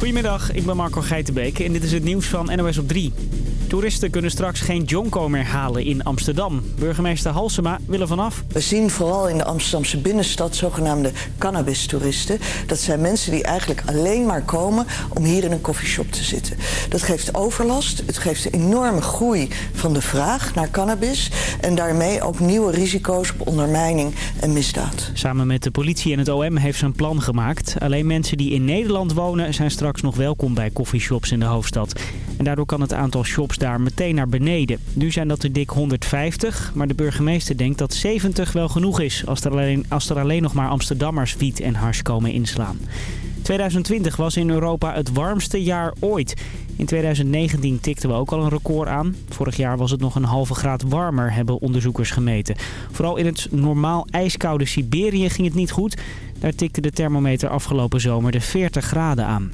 Goedemiddag, ik ben Marco Geitenbeek en dit is het nieuws van NOS op 3. Toeristen kunnen straks geen jonko meer halen in Amsterdam. Burgemeester Halsema wil er vanaf. We zien vooral in de Amsterdamse binnenstad zogenaamde cannabis-toeristen. Dat zijn mensen die eigenlijk alleen maar komen om hier in een koffieshop te zitten. Dat geeft overlast, het geeft een enorme groei van de vraag naar cannabis... en daarmee ook nieuwe risico's op ondermijning en misdaad. Samen met de politie en het OM heeft ze een plan gemaakt. Alleen mensen die in Nederland wonen zijn straks nog welkom bij koffieshops in de hoofdstad. En daardoor kan het aantal shops daar meteen naar beneden. Nu zijn dat er dik 150, maar de burgemeester denkt dat 70 wel genoeg is... als er alleen, als er alleen nog maar Amsterdammers wiet en hars komen inslaan. 2020 was in Europa het warmste jaar ooit. In 2019 tikten we ook al een record aan. Vorig jaar was het nog een halve graad warmer, hebben onderzoekers gemeten. Vooral in het normaal ijskoude Siberië ging het niet goed. Daar tikte de thermometer afgelopen zomer de 40 graden aan.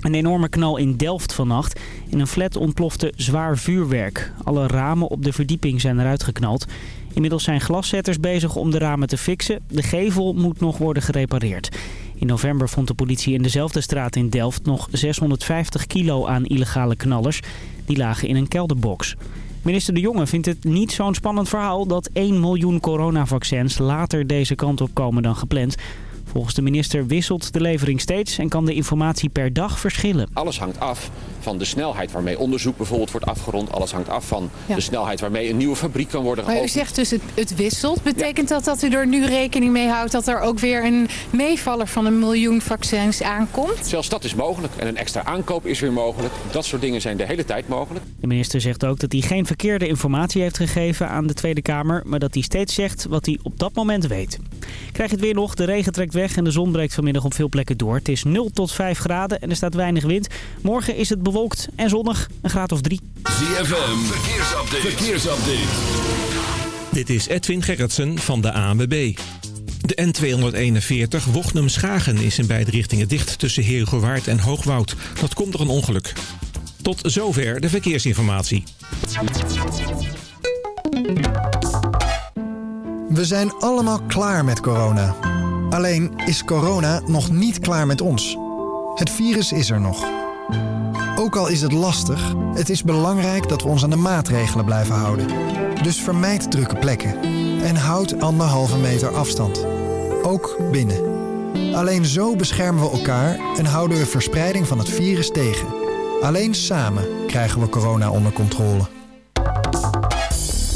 Een enorme knal in Delft vannacht. In een flat ontplofte zwaar vuurwerk. Alle ramen op de verdieping zijn eruit geknald. Inmiddels zijn glaszetters bezig om de ramen te fixen. De gevel moet nog worden gerepareerd. In november vond de politie in dezelfde straat in Delft nog 650 kilo aan illegale knallers. Die lagen in een kelderbox. Minister De Jonge vindt het niet zo'n spannend verhaal dat 1 miljoen coronavaccins later deze kant op komen dan gepland. Volgens de minister wisselt de levering steeds en kan de informatie per dag verschillen. Alles hangt af van de snelheid waarmee onderzoek bijvoorbeeld wordt afgerond. Alles hangt af van Ja. de snelheid waarmee een nieuwe fabriek kan worden Maar u geopend. zegt dus het, het wisselt. Betekent dat dat u er nu rekening mee houdt dat er ook weer een meevaller van een miljoen vaccins aankomt? Zelfs dat is mogelijk. En een extra aankoop is weer mogelijk. Dat soort dingen zijn de hele tijd mogelijk. De minister zegt ook dat hij geen verkeerde informatie heeft gegeven aan de Tweede Kamer... maar dat hij steeds zegt wat hij op dat moment weet. Krijg je het weer nog, de regen trekt weg en de zon breekt vanmiddag op veel plekken door. Het is 0 tot 5 graden en er staat weinig wind. Morgen is het bewolkt en zonnig, een graad of 3. ZFM, verkeersupdate. verkeersupdate. Dit is Edwin Gerritsen van de ANWB. De N241 Wochnum-Schagen is in beide richtingen dicht tussen Heerhugowaard en Hoogwoud. Dat komt door een ongeluk. Tot zover de verkeersinformatie. We zijn allemaal klaar met corona. Alleen is corona nog niet klaar met ons. Het virus is er nog. Ook al is het lastig, het is belangrijk dat we ons aan de maatregelen blijven houden. Dus vermijd drukke plekken en houd anderhalve meter afstand. Ook binnen. Alleen zo beschermen we elkaar en houden we verspreiding van het virus tegen. Alleen samen krijgen we corona onder controle.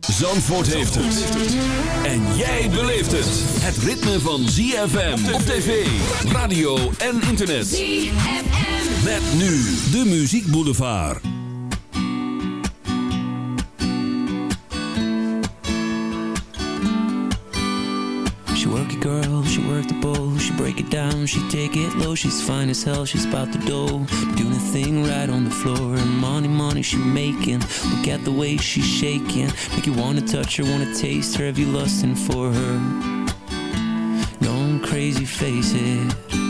Zandvoort heeft het. En jij beleeft het. Het ritme van ZFM op tv, radio en internet. ZFM. Met nu de Muziek Boulevard. She work it girl, she work the bowl She break it down, she take it low She's fine as hell, she's about the dough Doing right on the floor. And money, money she making. Look at the way she's shaking. Make you wanna touch her, wanna taste her. Have you lusting for her? Going crazy, face it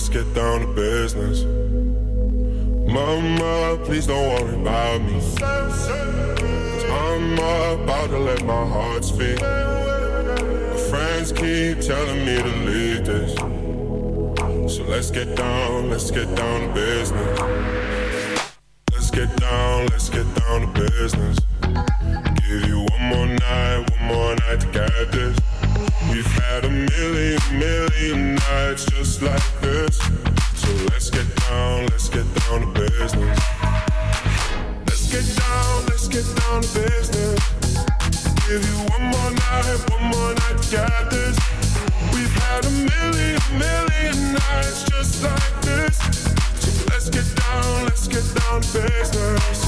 let's get down to business. Mama, please don't worry about me. I'm about to let my heart speak. My friends keep telling me to leave this. So let's get down, let's get down to business. Let's get down, let's get down to business. Give you one more night, one more night to get this. We've had a million, million nights just like this. So let's get down, let's get down to business. Let's get down, let's get down to business. Give you one more night, one more night this. We've had a million, million nights just like this. So let's get down, let's get down to business.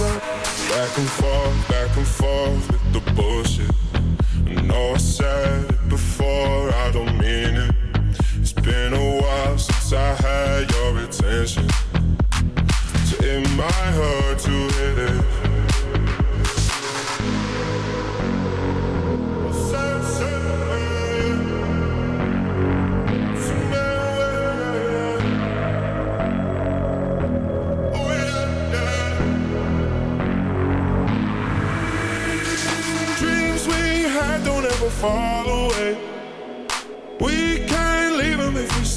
Back and forth, back and forth with the bullshit. I I said before, I don't mean it. It's been a while since I had your attention. So it might hurt to hit it. Oh, Dreams we had don't ever fall away.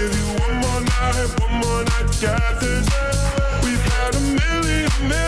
Give you one more night, one more night get this. We've had a million, million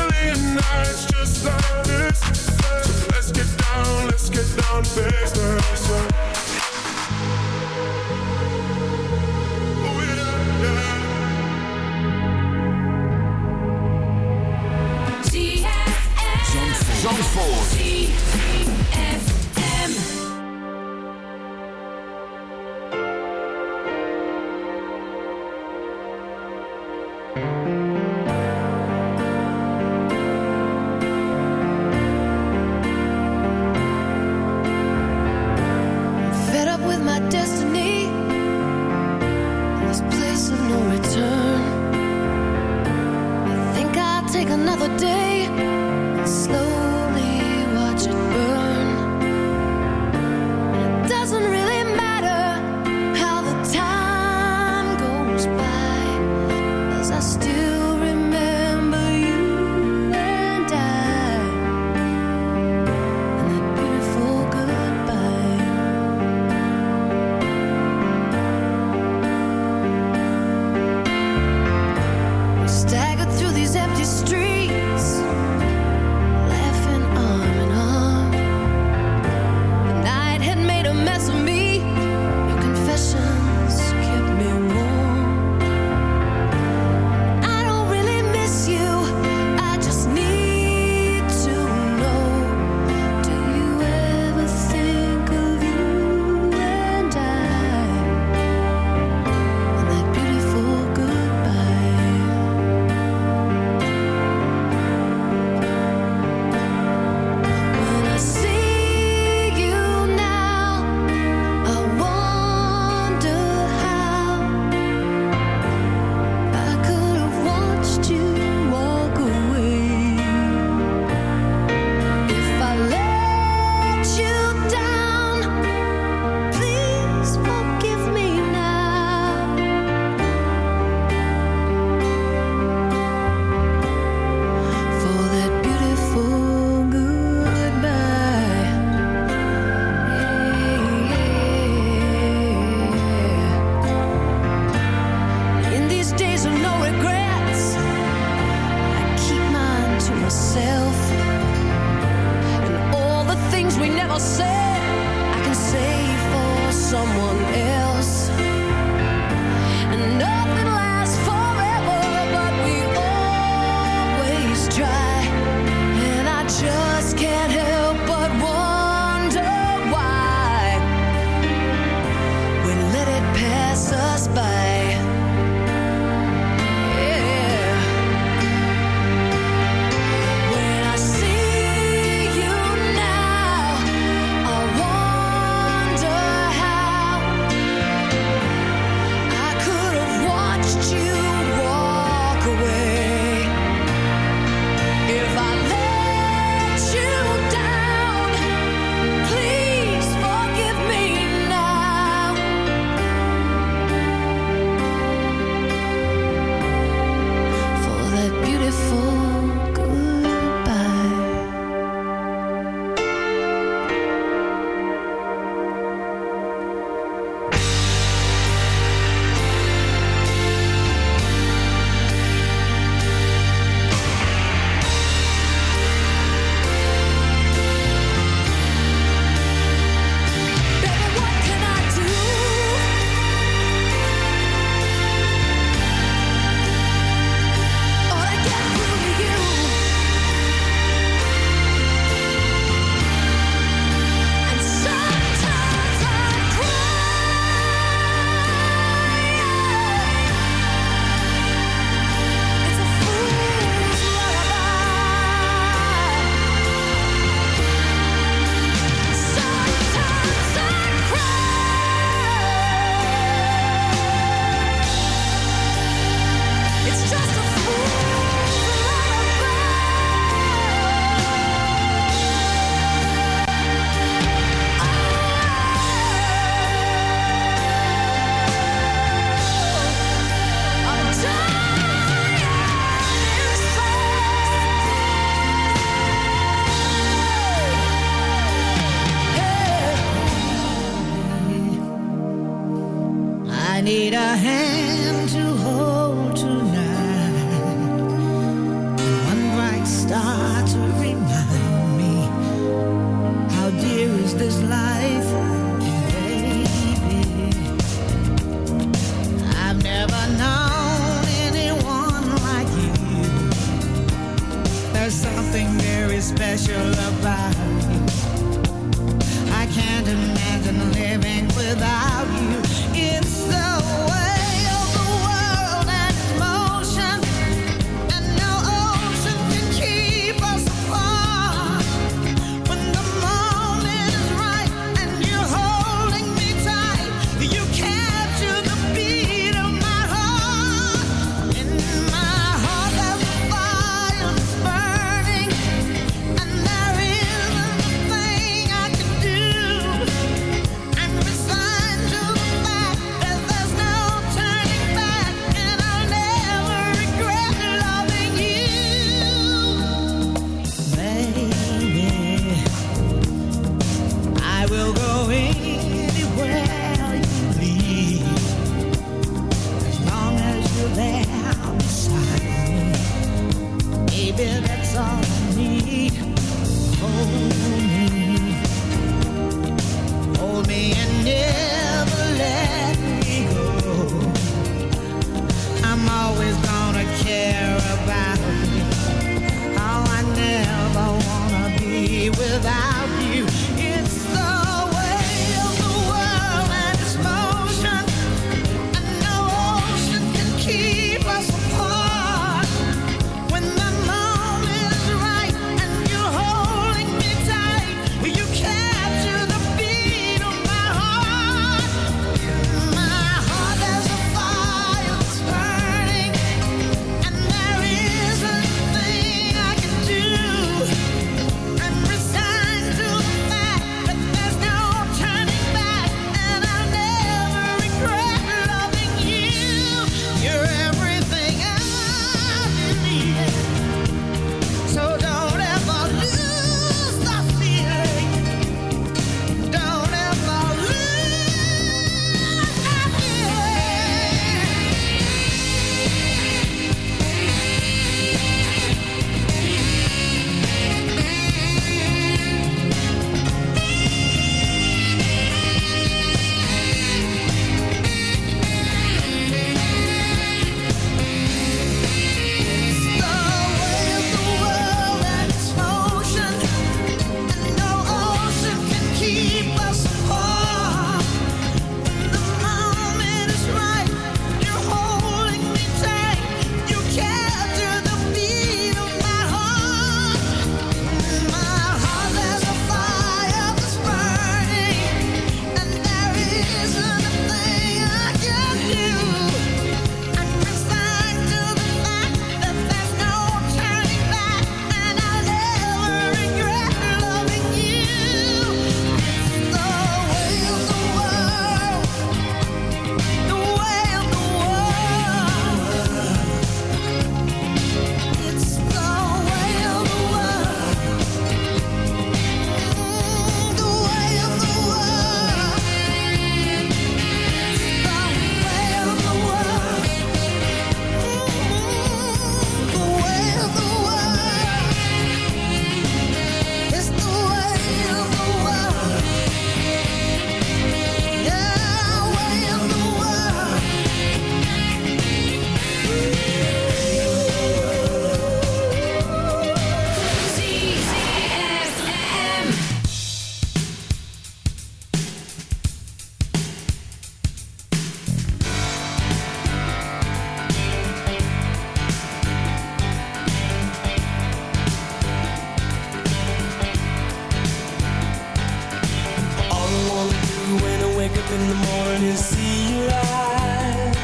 to see your eyes.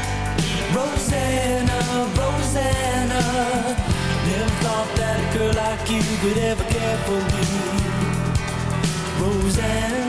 Rosanna, Rosanna, never thought that a girl like you could ever care for me. Rosanna.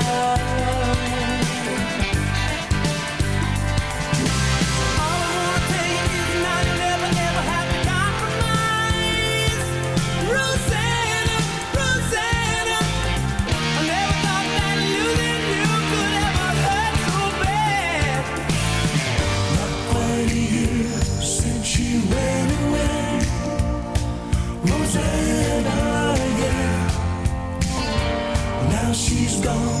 Go.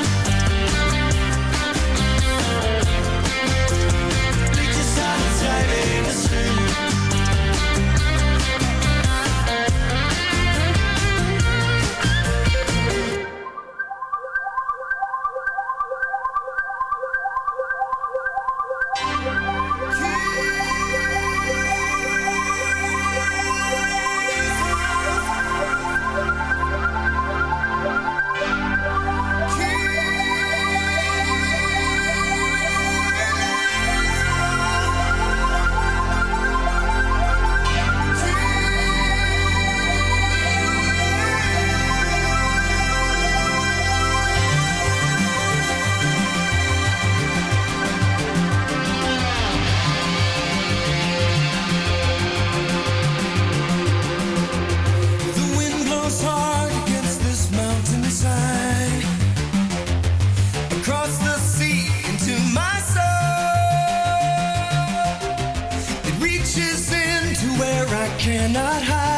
cannot hide.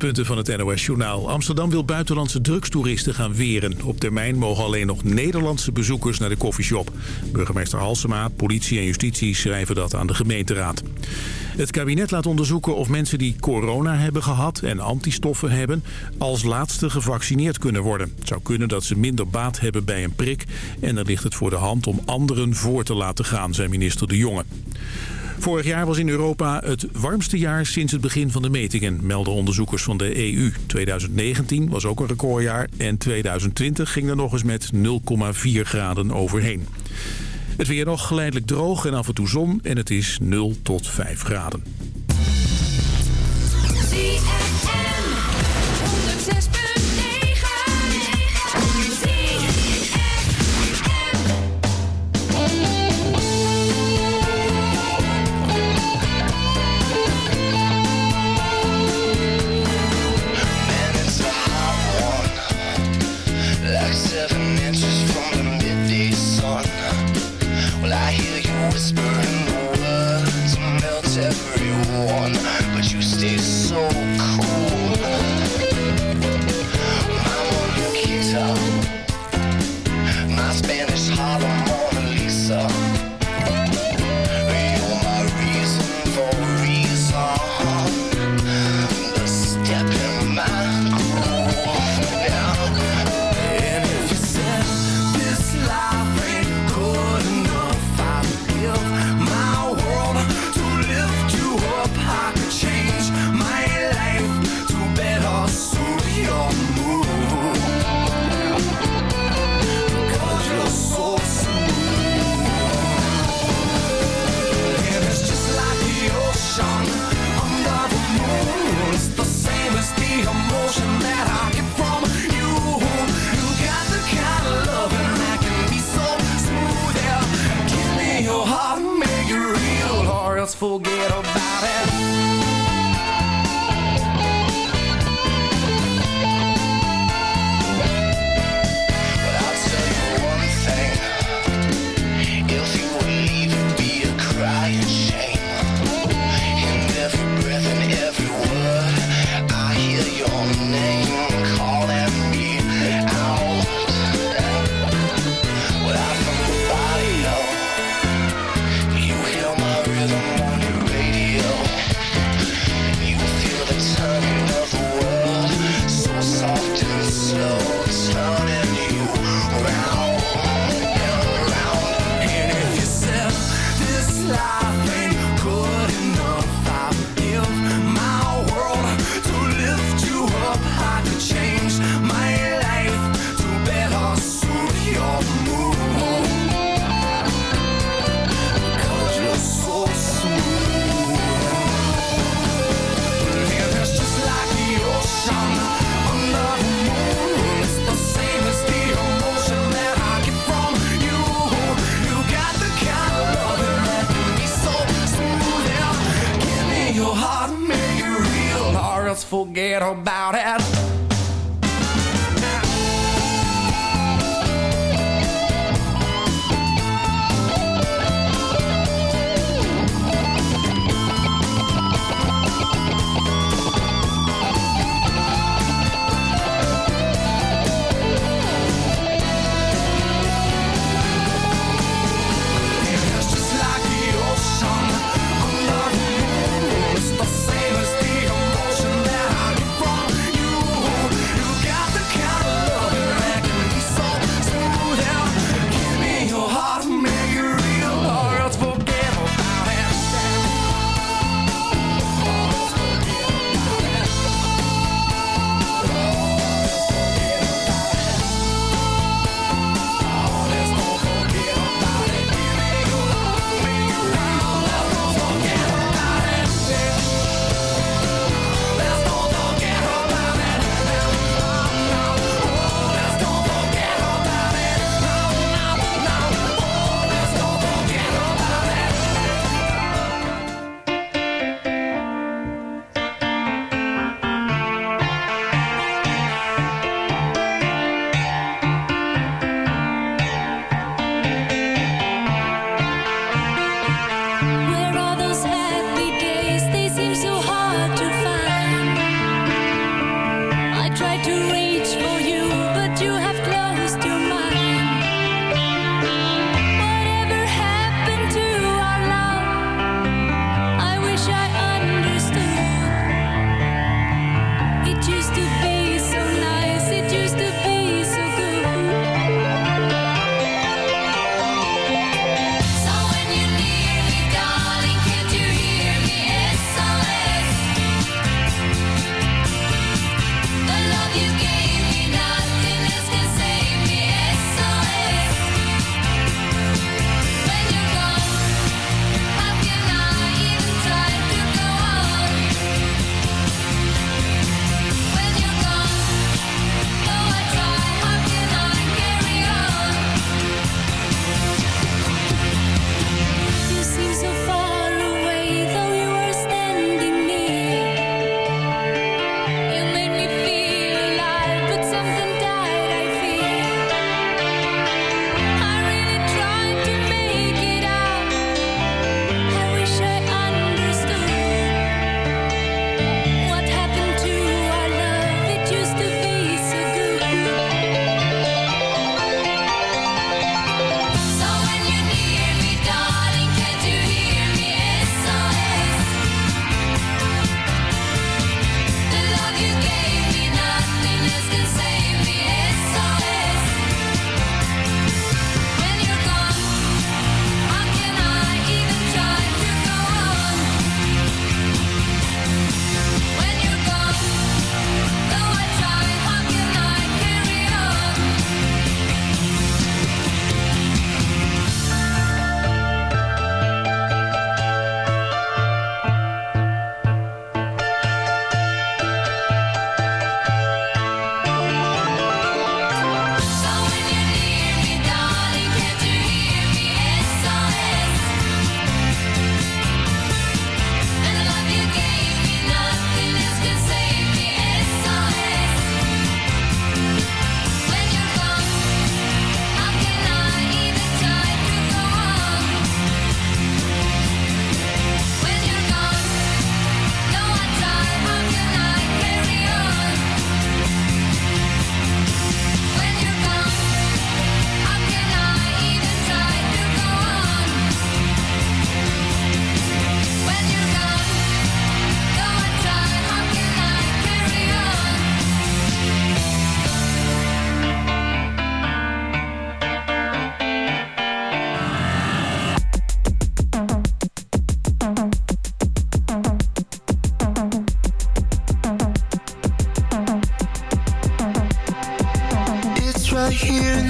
Punten van het NOS-journaal. Amsterdam wil buitenlandse drugstoeristen gaan weren. Op termijn mogen alleen nog Nederlandse bezoekers naar de koffieshop. Burgemeester Halsema, politie en justitie schrijven dat aan de gemeenteraad. Het kabinet laat onderzoeken of mensen die corona hebben gehad en antistoffen hebben... als laatste gevaccineerd kunnen worden. Het zou kunnen dat ze minder baat hebben bij een prik... en dan ligt het voor de hand om anderen voor te laten gaan, zei minister De Jonge. Vorig jaar was in Europa het warmste jaar sinds het begin van de metingen, melden onderzoekers van de EU. 2019 was ook een recordjaar en 2020 ging er nog eens met 0,4 graden overheen. Het weer nog geleidelijk droog en af en toe zon en het is 0 tot 5 graden. Else forget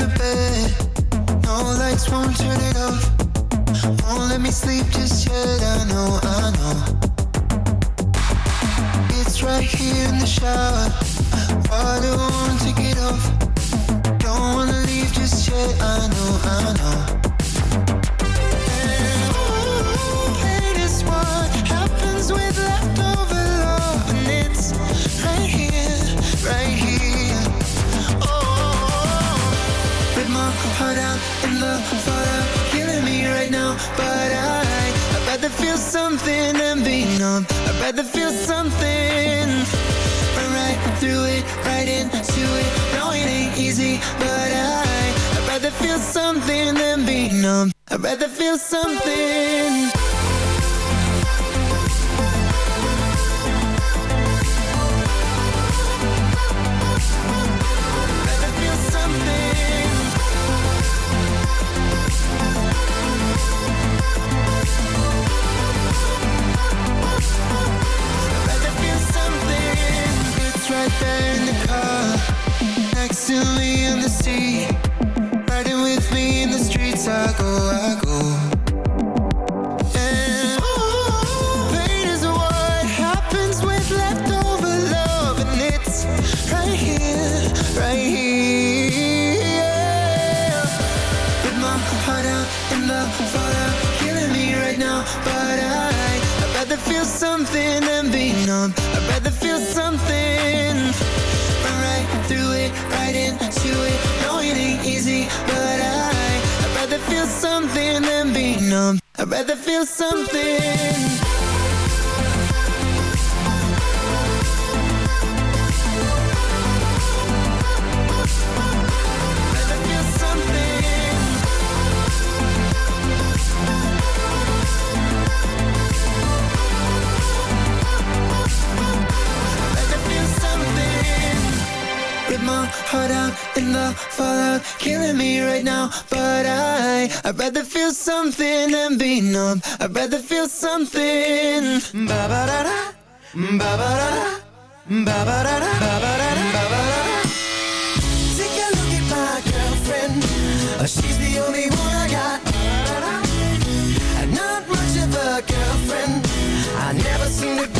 the bed. But I, I'd rather feel something than be numb. I'd rather feel something. Heart out in the fallout, killing me right now. But I, I'd rather feel something than be numb. I'd rather feel something. Ba ba da da, ba ba da da, ba ba da da, ba ba da da, ba ba da da. Take a look at my girlfriend. Uh, she's the only one I got. Not much of a girlfriend. I never seem to.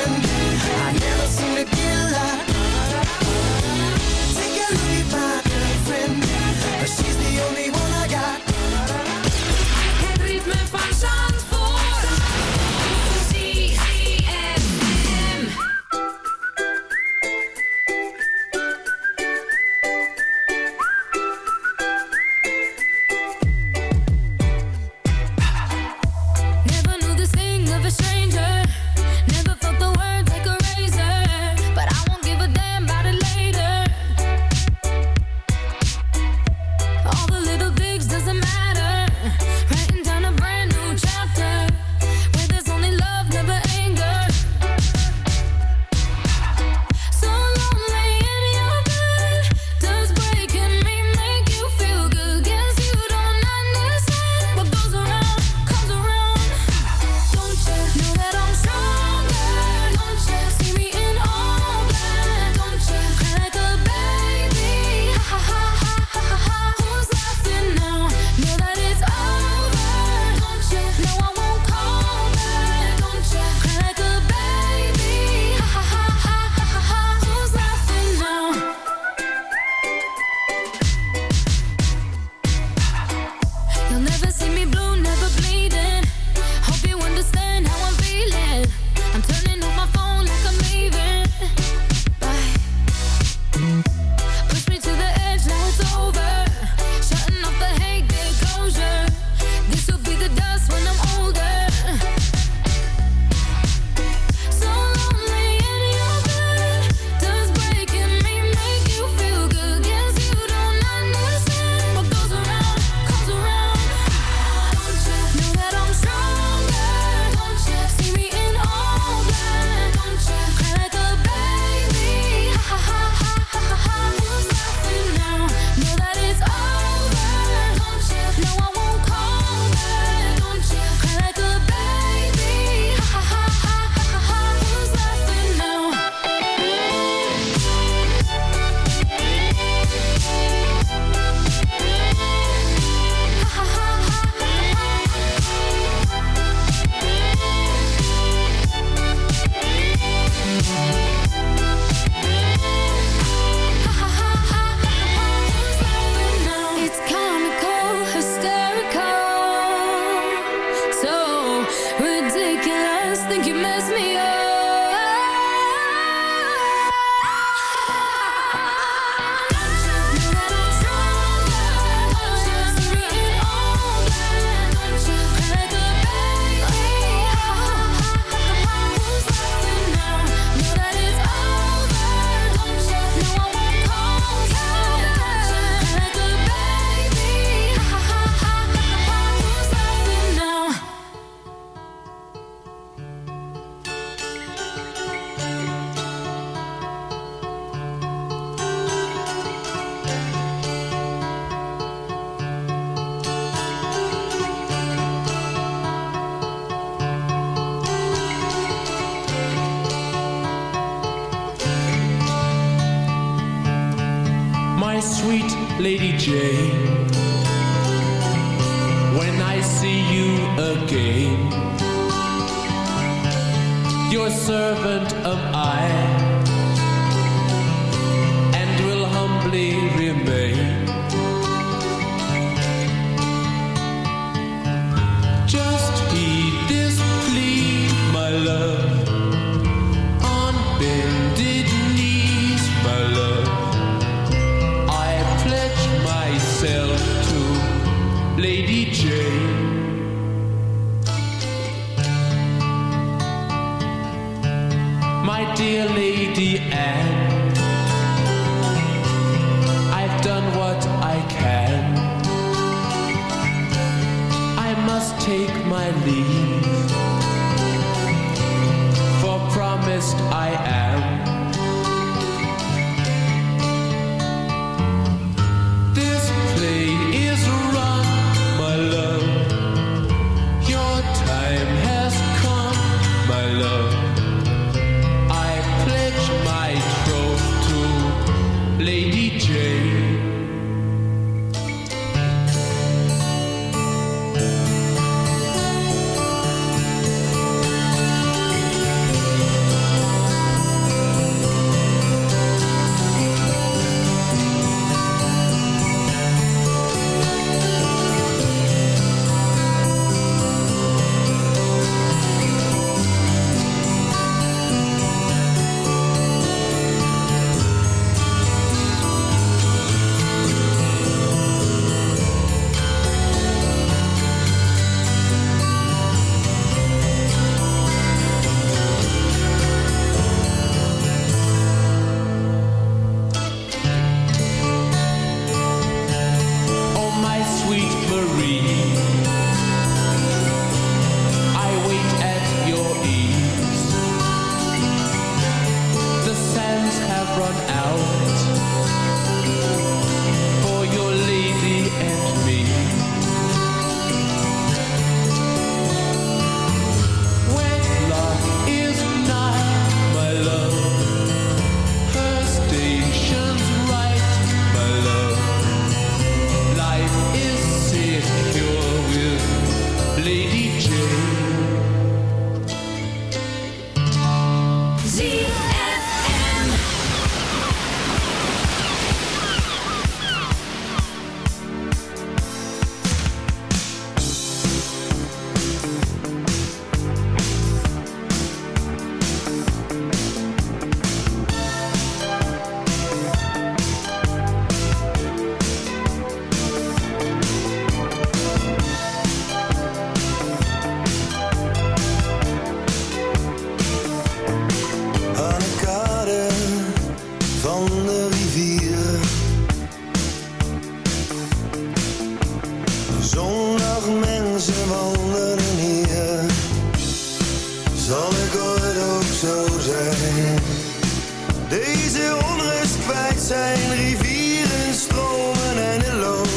Lady Jane, when I see you again, your servant am I. zal ik ooit ook zo zijn. Deze onrust kwijt zijn, rivieren, stromen en in loop.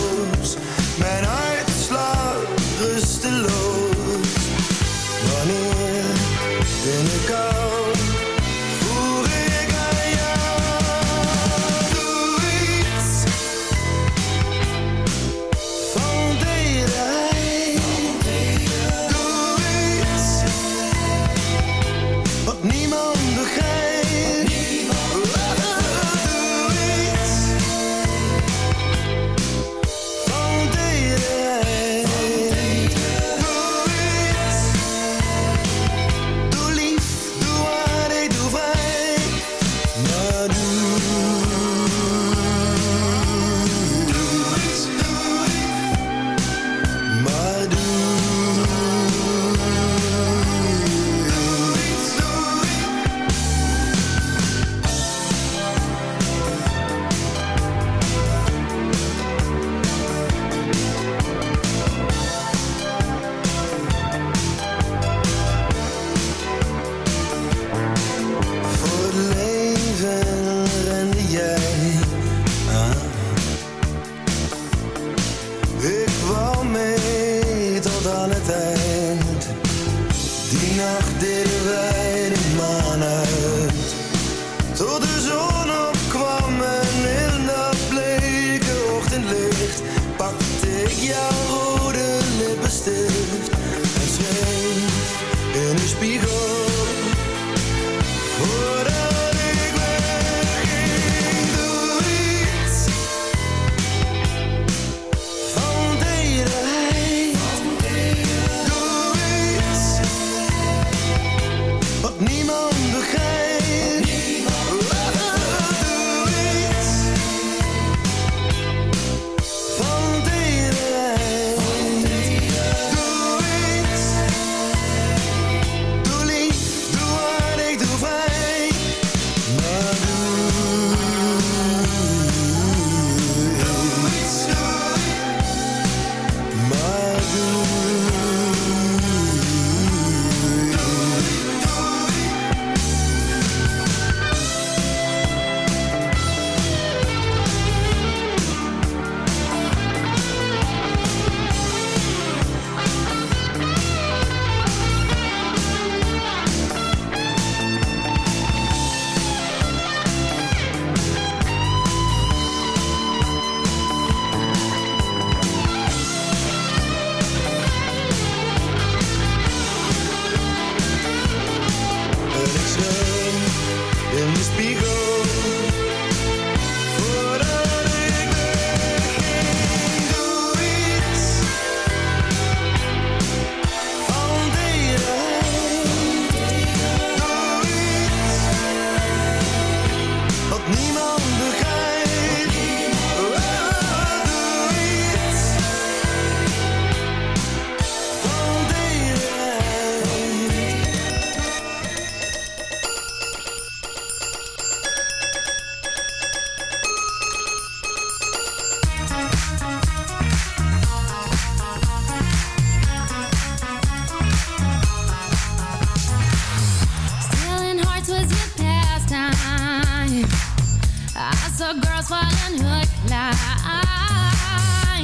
Lots of girls following hook line.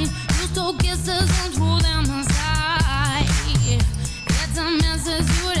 You stole kisses and threw them aside. Get some answers you